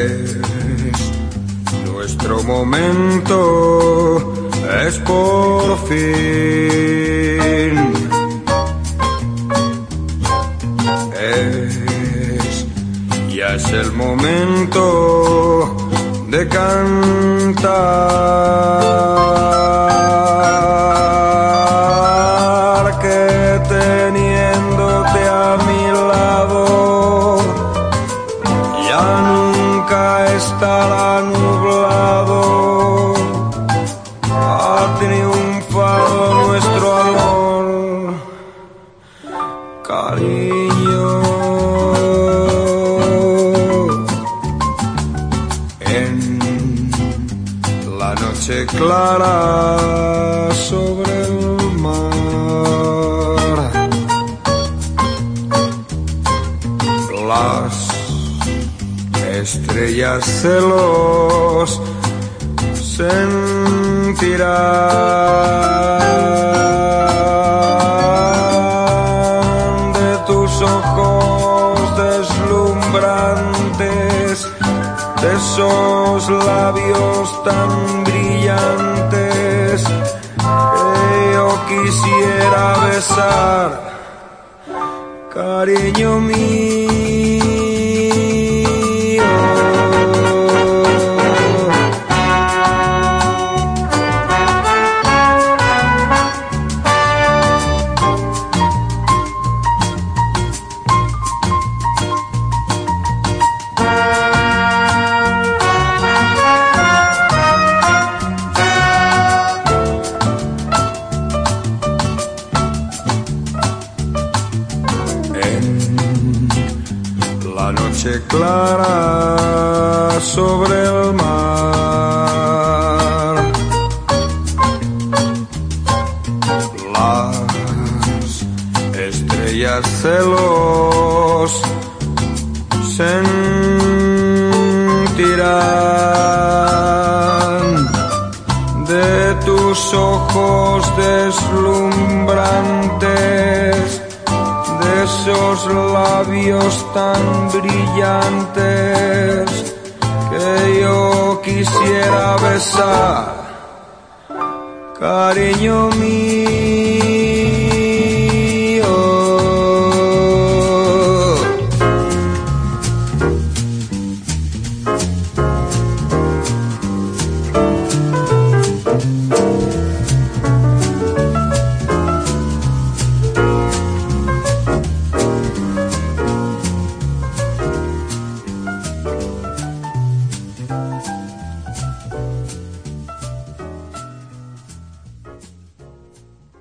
Es nuestro momento, es por fin. Es, ya es el momento de cantar estará nublado. Ha triunfado nuestro amor. Cariño. En la noche clara sobre el mar. Estrellas celos sentirán de tus ojos deslumbrantes, de esos labios tan brillantes que yo quisiera besar, cariño mío. La noche clara sobre el mar. Las estrellas celos sentirán de tus ojos deslumbrantes, esos labios tan brillantes que yo quisiera besar, cariño mío.